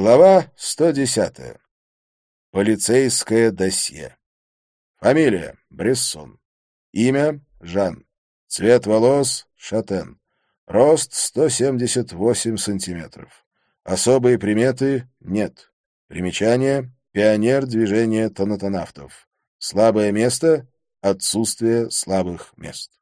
Глава 110. Полицейское досье. Фамилия — Брессон. Имя — Жан. Цвет волос — шатен. Рост — 178 сантиметров. Особые приметы — нет. Примечание — пионер движения тонатонавтов. Слабое место — отсутствие слабых мест.